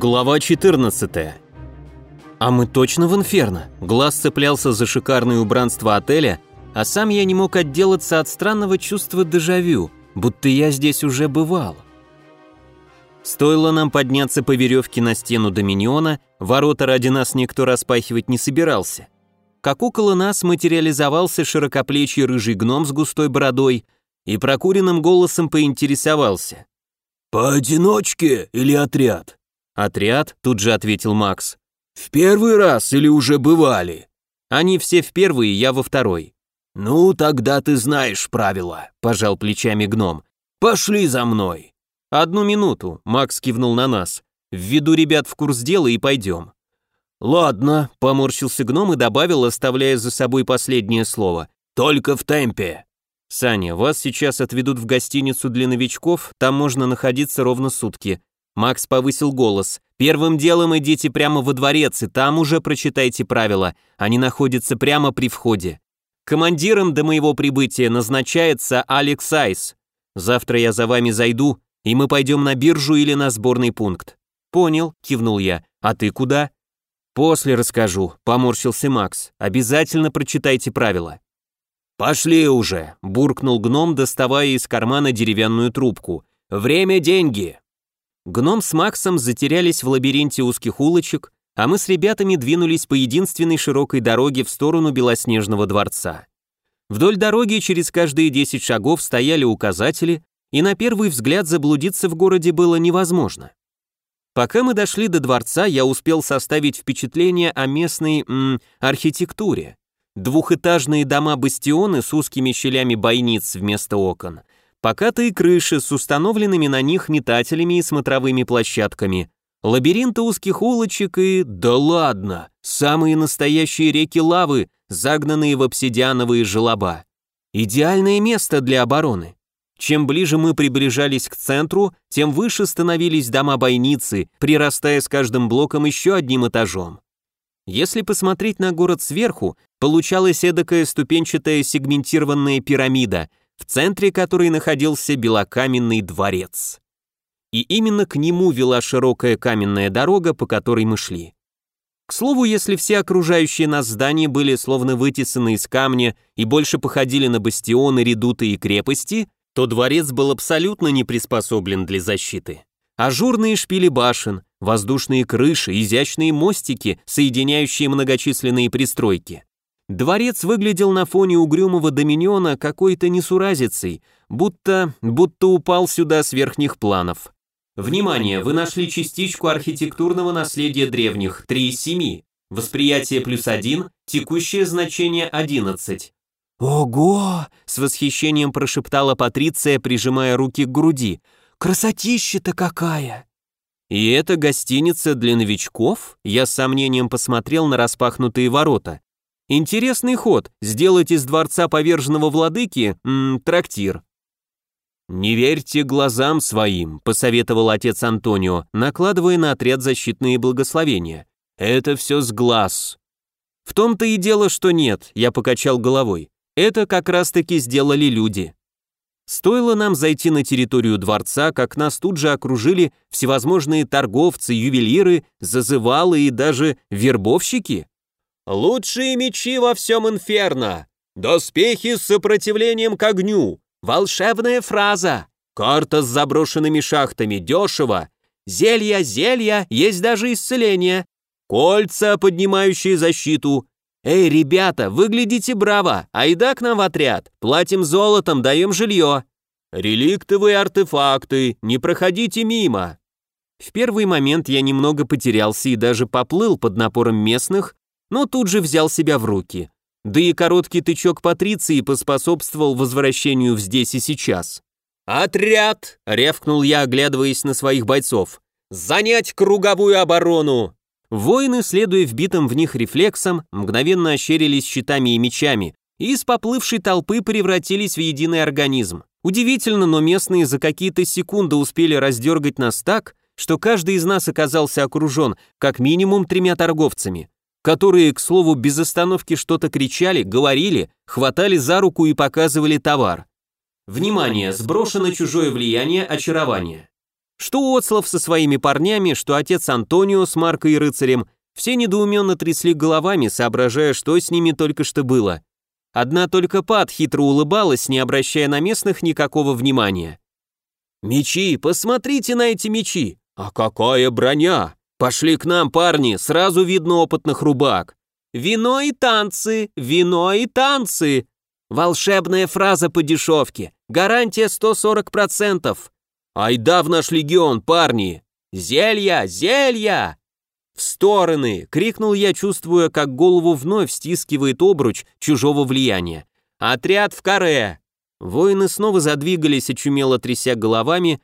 Глава 14. А мы точно в инферно. Глаз цеплялся за шикарное убранство отеля, а сам я не мог отделаться от странного чувства дежавю, будто я здесь уже бывал. Стоило нам подняться по веревке на стену Доминиона, ворота ради нас никто распахивать не собирался. Как около нас материализовался широкоплечий рыжий гном с густой бородой и прокуренным голосом поинтересовался. «Поодиночке или отряд?» «Отряд», — тут же ответил Макс. «В первый раз или уже бывали?» «Они все в первый, я во второй». «Ну, тогда ты знаешь правила», — пожал плечами гном. «Пошли за мной». «Одну минуту», — Макс кивнул на нас. «Введу ребят в курс дела и пойдем». «Ладно», — поморщился гном и добавил, оставляя за собой последнее слово. «Только в темпе». «Саня, вас сейчас отведут в гостиницу для новичков, там можно находиться ровно сутки. Макс повысил голос. «Первым делом идите прямо во дворец, и там уже прочитайте правила. Они находятся прямо при входе. Командиром до моего прибытия назначается Алекс Айс. Завтра я за вами зайду, и мы пойдем на биржу или на сборный пункт». «Понял», — кивнул я. «А ты куда?» «После расскажу», — поморщился Макс. «Обязательно прочитайте правила». «Пошли уже», — буркнул гном, доставая из кармана деревянную трубку. «Время – деньги». Гном с Максом затерялись в лабиринте узких улочек, а мы с ребятами двинулись по единственной широкой дороге в сторону Белоснежного дворца. Вдоль дороги через каждые 10 шагов стояли указатели, и на первый взгляд заблудиться в городе было невозможно. Пока мы дошли до дворца, я успел составить впечатление о местной м, архитектуре. Двухэтажные дома-бастионы с узкими щелями бойниц вместо окон, покатые крыши с установленными на них метателями и смотровыми площадками, лабиринты узких улочек и... Да ладно! Самые настоящие реки лавы, загнанные в обсидиановые желоба. Идеальное место для обороны. Чем ближе мы приближались к центру, тем выше становились дома-бойницы, прирастая с каждым блоком еще одним этажом. Если посмотреть на город сверху, получалась эдакая ступенчатая сегментированная пирамида, в центре которой находился белокаменный дворец. И именно к нему вела широкая каменная дорога, по которой мы шли. К слову, если все окружающие нас здания были словно вытесаны из камня и больше походили на бастионы, редуты и крепости, то дворец был абсолютно не приспособлен для защиты. Ажурные шпили башен, воздушные крыши, изящные мостики, соединяющие многочисленные пристройки. Дворец выглядел на фоне угрюмого доминиона какой-то несуразицей, будто, будто упал сюда с верхних планов. Внимание, вы нашли частичку архитектурного наследия древних, 3 из 7. Восприятие плюс 1, текущее значение 11. «Ого!» — с восхищением прошептала Патриция, прижимая руки к груди. «Красотища-то какая!» «И это гостиница для новичков?» Я с сомнением посмотрел на распахнутые ворота. Интересный ход – сделать из дворца поверженного владыки м, трактир. «Не верьте глазам своим», – посоветовал отец Антонио, накладывая на отряд защитные благословения. «Это все с глаз». «В том-то и дело, что нет», – я покачал головой. «Это как раз-таки сделали люди». Стоило нам зайти на территорию дворца, как нас тут же окружили всевозможные торговцы, ювелиры, зазывалы и даже вербовщики. Лучшие мечи во всем инферно. Доспехи с сопротивлением к огню. Волшебная фраза. Карта с заброшенными шахтами. Дешево. Зелья, зелья, есть даже исцеление. Кольца, поднимающие защиту. Эй, ребята, выглядите браво. Айда к нам в отряд. Платим золотом, даем жилье. Реликтовые артефакты. Не проходите мимо. В первый момент я немного потерялся и даже поплыл под напором местных, но тут же взял себя в руки. Да и короткий тычок Патриции поспособствовал возвращению в здесь и сейчас. «Отряд!» — рявкнул я, оглядываясь на своих бойцов. «Занять круговую оборону!» Воины, следуя вбитым в них рефлексом, мгновенно ощерились щитами и мечами, и из поплывшей толпы превратились в единый организм. Удивительно, но местные за какие-то секунды успели раздергать нас так, что каждый из нас оказался окружен как минимум тремя торговцами которые, к слову, без остановки что-то кричали, говорили, хватали за руку и показывали товар. Внимание, сброшено чужое влияние, очарование. Что Оцлов со своими парнями, что отец Антонио с Маркой и рыцарем, все недоуменно трясли головами, соображая, что с ними только что было. Одна только Пат хитро улыбалась, не обращая на местных никакого внимания. «Мечи, посмотрите на эти мечи! А какая броня! Пошли к нам, парни, сразу видно опытных рубак! Вино и танцы, вино и танцы!» Волшебная фраза по дешевке, гарантия 140%. Айда в наш легион, парни! Зелья, зелья! «В стороны!» — крикнул я, чувствуя, как голову вновь стискивает обруч чужого влияния. «Отряд в каре!» Воины снова задвигались, очумело тряся головами,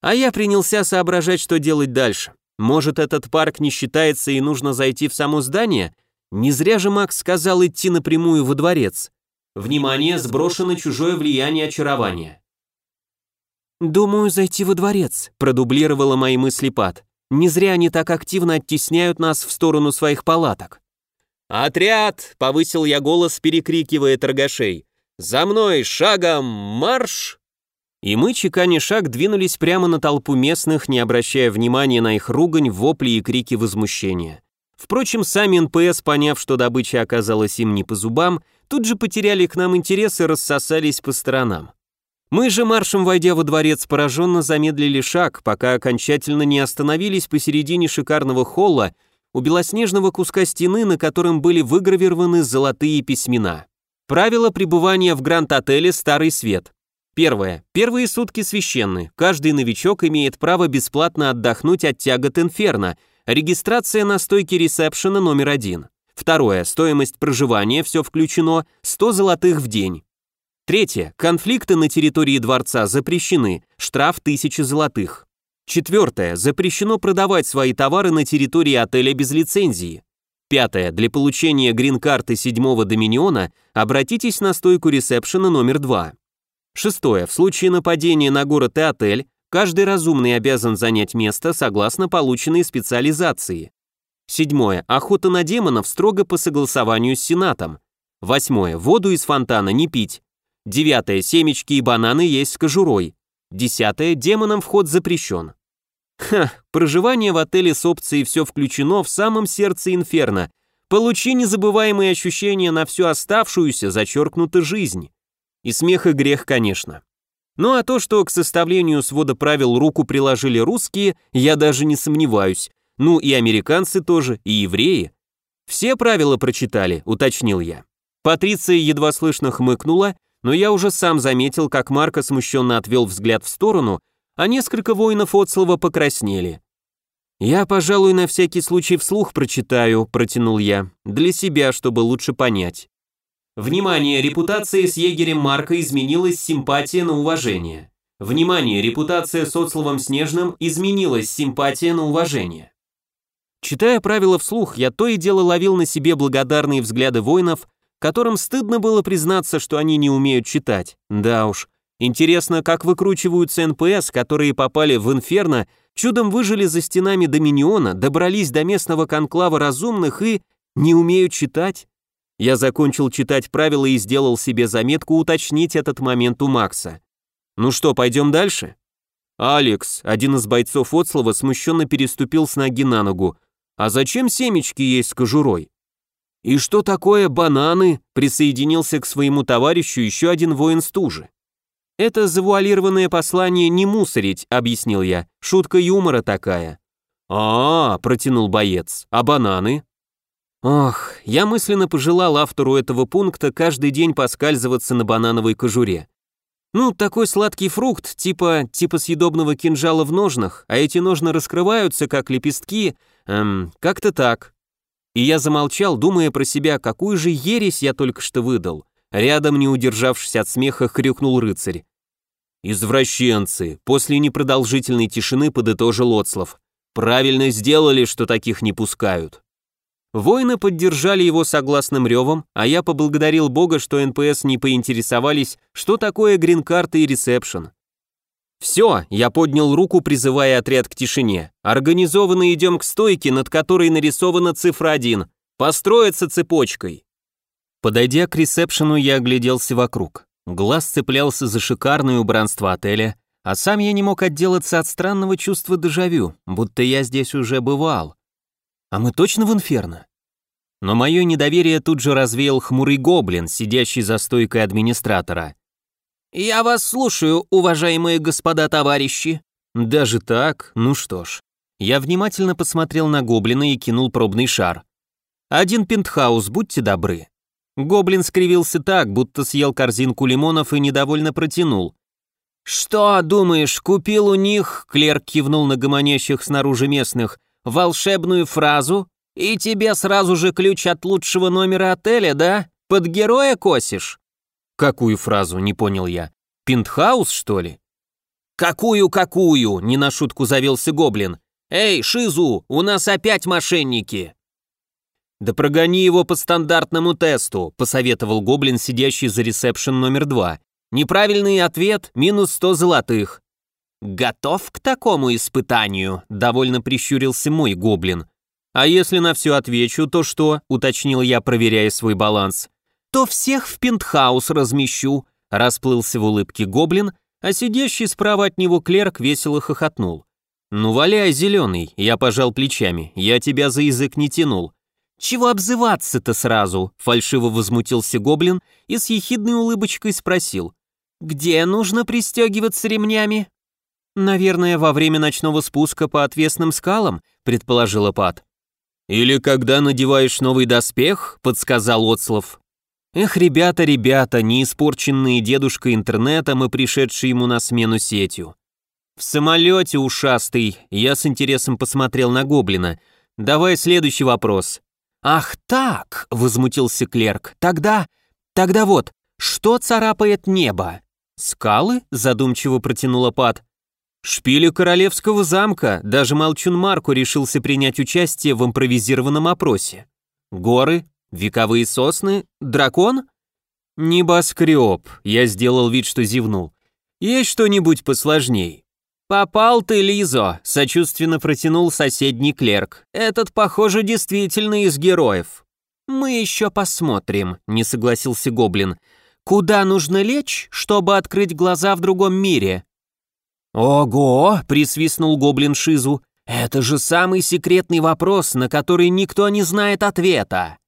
а я принялся соображать, что делать дальше. Может, этот парк не считается и нужно зайти в само здание? Не зря же Макс сказал идти напрямую во дворец. Внимание, сброшено чужое влияние очарования. «Думаю, зайти во дворец», — продублировала мои мысли Пат. Не зря они так активно оттесняют нас в сторону своих палаток. «Отряд!» — повысил я голос, перекрикивая торгашей. «За мной, шагом, марш!» И мы, чеканя шаг, двинулись прямо на толпу местных, не обращая внимания на их ругань, вопли и крики возмущения. Впрочем, сами НПС, поняв, что добыча оказалась им не по зубам, тут же потеряли к нам интерес и рассосались по сторонам. Мы же маршем, войдя во дворец, пораженно замедлили шаг, пока окончательно не остановились посередине шикарного холла у белоснежного куска стены, на котором были выгравированы золотые письмена. Правило пребывания в Гранд-отеле «Старый свет». Первое. Первые сутки священны. Каждый новичок имеет право бесплатно отдохнуть от тягот инферно. Регистрация на стойке ресепшена номер один. Второе. Стоимость проживания, все включено, 100 золотых в день. Третье. Конфликты на территории дворца запрещены, штраф 1000 золотых. Четвертое. Запрещено продавать свои товары на территории отеля без лицензии. Пятое. Для получения грин-карты седьмого доминиона обратитесь на стойку ресепшена номер два. Шестое. В случае нападения на город и отель, каждый разумный обязан занять место согласно полученной специализации. Седьмое. Охота на демонов строго по согласованию с Сенатом. Восьмое. Воду из фонтана не пить. Девятое. Семечки и бананы есть с кожурой. Десятое. Демонам вход запрещен. Ха, проживание в отеле с опцией «все включено» в самом сердце инферно. Получи незабываемые ощущения на всю оставшуюся, зачеркнута жизнь. И смех и грех, конечно. Ну а то, что к составлению свода правил руку приложили русские, я даже не сомневаюсь. Ну и американцы тоже, и евреи. Все правила прочитали, уточнил я. Патриция едва слышно хмыкнула но я уже сам заметил, как Марко смущенно отвел взгляд в сторону, а несколько воинов Отслова покраснели. «Я, пожалуй, на всякий случай вслух прочитаю», — протянул я, «для себя, чтобы лучше понять». Внимание, репутация с егерем Марка изменилась симпатия на уважение. Внимание, репутация с Отсловом Снежным изменилась симпатия на уважение. Читая правила вслух, я то и дело ловил на себе благодарные взгляды воинов, которым стыдно было признаться, что они не умеют читать. Да уж. Интересно, как выкручиваются НПС, которые попали в Инферно, чудом выжили за стенами Доминиона, добрались до местного конклава разумных и не умеют читать? Я закончил читать правила и сделал себе заметку уточнить этот момент у Макса. Ну что, пойдем дальше? Алекс, один из бойцов Оцлова, смущенно переступил с ноги на ногу. А зачем семечки есть с кожурой? «И что такое бананы?» присоединился к своему товарищу еще один воин стужи. «Это завуалированное послание не мусорить», — объяснил я. «Шутка юмора такая». «А, -а, -а протянул боец. «А бананы?» Ох, я мысленно пожелал автору этого пункта каждый день поскальзываться на банановой кожуре. Ну, такой сладкий фрукт, типа, типа съедобного кинжала в ножнах, а эти ножны раскрываются, как лепестки, эм, как-то так. И я замолчал, думая про себя, какую же ересь я только что выдал. Рядом, не удержавшись от смеха, хрюкнул рыцарь. «Извращенцы!» После непродолжительной тишины подытожил Оцлов. «Правильно сделали, что таких не пускают». Воины поддержали его согласным ревом, а я поблагодарил Бога, что НПС не поинтересовались, что такое грин-карта и ресепшн. «Все», я поднял руку, призывая отряд к тишине. «Организованно идем к стойке, над которой нарисована цифра 1. Построиться цепочкой». Подойдя к ресепшену, я огляделся вокруг. Глаз цеплялся за шикарное убранство отеля, а сам я не мог отделаться от странного чувства дежавю, будто я здесь уже бывал. А мы точно в инферно? Но мое недоверие тут же развеял хмурый гоблин, сидящий за стойкой администратора. «Я вас слушаю, уважаемые господа товарищи». «Даже так? Ну что ж». Я внимательно посмотрел на гоблина и кинул пробный шар. «Один пентхаус, будьте добры». Гоблин скривился так, будто съел корзинку лимонов и недовольно протянул. «Что, думаешь, купил у них?» — клерк кивнул на гомонящих снаружи местных. «Волшебную фразу? И тебе сразу же ключ от лучшего номера отеля, да? Под героя косишь?» «Какую фразу?» — не понял я. «Пентхаус, что ли?» «Какую-какую?» — не на шутку завелся гоблин. «Эй, Шизу, у нас опять мошенники!» «Да прогони его по стандартному тесту», — посоветовал гоблин, сидящий за ресепшн номер два. «Неправильный ответ — минус сто золотых». «Готов к такому испытанию?» — довольно прищурился мой гоблин. «А если на все отвечу, то что?» — уточнил я, проверяя свой баланс. «То всех в пентхаус размещу», — расплылся в улыбке гоблин, а сидящий справа от него клерк весело хохотнул. «Ну, валяй, зеленый», — я пожал плечами, я тебя за язык не тянул. «Чего обзываться-то сразу?» — фальшиво возмутился гоблин и с ехидной улыбочкой спросил. «Где нужно пристегиваться ремнями?» «Наверное, во время ночного спуска по отвесным скалам», — предположила Пат. «Или когда надеваешь новый доспех», — подсказал Отслов. Эх, ребята, ребята, не испорченные дедушкой интернетом и пришедшие ему на смену сетью. В самолете ушастый, я с интересом посмотрел на гоблина. Давай следующий вопрос. Ах так, возмутился клерк. Тогда, тогда вот, что царапает небо? Скалы? Задумчиво протянула Пат. Шпили королевского замка, даже молчун Марку решился принять участие в импровизированном опросе. Горы, вековые сосны, дракон? Небоскреб, я сделал вид, что зевнул. Есть что-нибудь посложней? «Попал ты, Лизо!» – сочувственно протянул соседний клерк. «Этот, похоже, действительно из героев». «Мы еще посмотрим», – не согласился Гоблин. «Куда нужно лечь, чтобы открыть глаза в другом мире?» «Ого!» — присвистнул гоблин Шизу. «Это же самый секретный вопрос, на который никто не знает ответа!»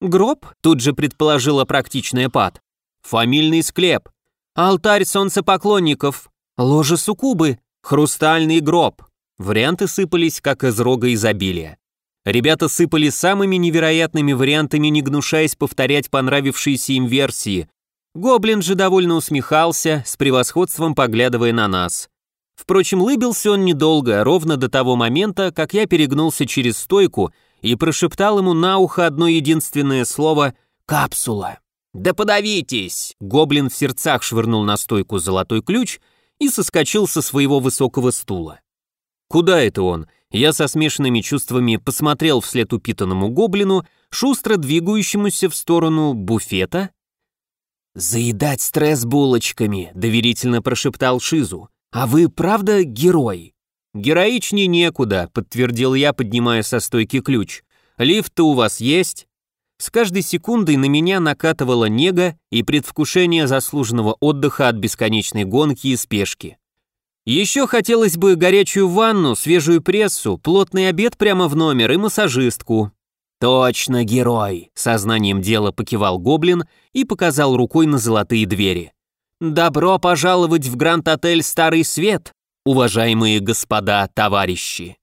«Гроб?» — тут же предположила практичная Пат. «Фамильный склеп». «Алтарь солнцепоклонников». «Ложе суккубы». «Хрустальный гроб». Варианты сыпались, как из рога изобилия. Ребята сыпали самыми невероятными вариантами, не гнушаясь повторять понравившиеся им версии. Гоблин же довольно усмехался, с превосходством поглядывая на нас. Впрочем, лыбился он недолго, ровно до того момента, как я перегнулся через стойку и прошептал ему на ухо одно единственное слово «капсула». «Да подавитесь!» Гоблин в сердцах швырнул на стойку золотой ключ и соскочил со своего высокого стула. Куда это он? Я со смешанными чувствами посмотрел вслед упитанному гоблину, шустро двигающемуся в сторону буфета. «Заедать стресс булочками», — доверительно прошептал Шизу. «А вы правда герой?» «Героичнее некуда», — подтвердил я, поднимая со стойки ключ. «Лифт-то у вас есть?» С каждой секундой на меня накатывала нега и предвкушение заслуженного отдыха от бесконечной гонки и спешки. Еще хотелось бы горячую ванну, свежую прессу, плотный обед прямо в номер и массажистку. «Точно герой!» — сознанием дела покивал гоблин и показал рукой на золотые двери. «Добро пожаловать в Гранд-отель «Старый свет», уважаемые господа товарищи!»